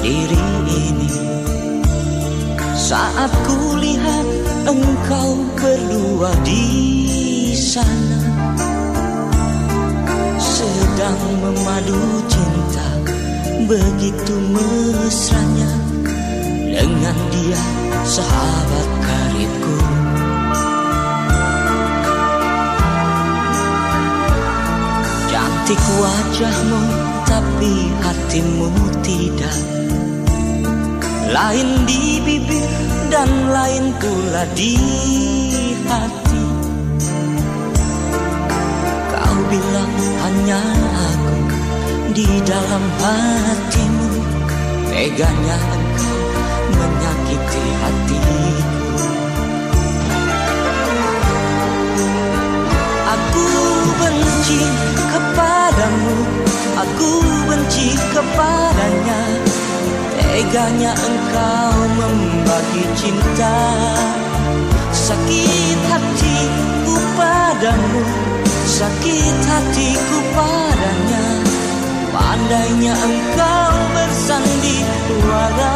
diri ini. Saat kulihat engkau berdua di sana Sedang memadu cinta begitu mesranya Dengan dia sahabat karibku. Cantik wajahmu tapi hatimu tidak. Lain di bibir dan lain pula di hati. Kau bilang hanya aku di dalam hatimu. Teganya engkau menyakiti hatiku. Aku benci kepadanya. Teganya engkau membagi cinta. Sakit hatiku padamu Sakit hatiku padanya. Pandainya engkau bersandiwara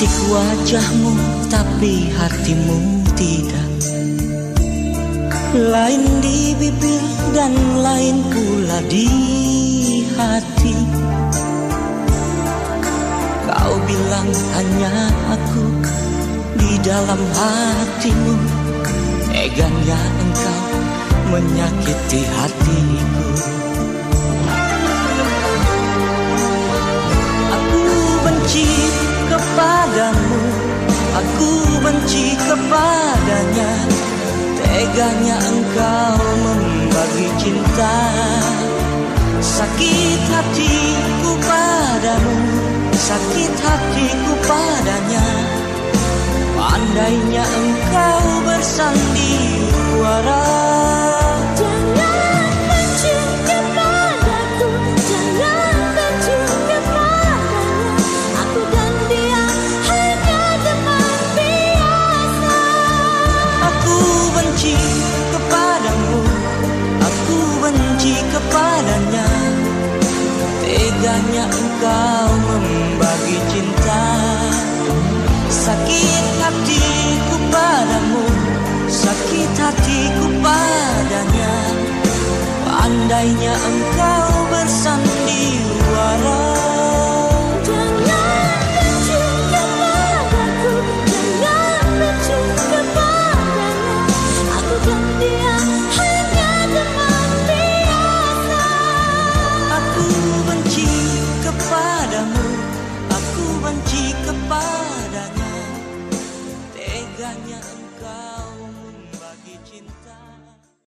Cantik wajahmu tapi hatimu tidak. Lain di bibir dan lain pula di hati. Kau bilang hanya aku di dalam hatimu. Teganya engkau menyakiti hatiku benci kepadanya. Teganya engkau membagi cinta. Sakit hatiku padamu Sakit hatiku padanya. Pandainya engkau bersandiwara benci kepadamu. Aku benci kepadanya. Teganya engkau membagi cinta. Sakit hatiku padamu. Sakit hatiku padanya. Pandainya engkau bersandiwara Aku benci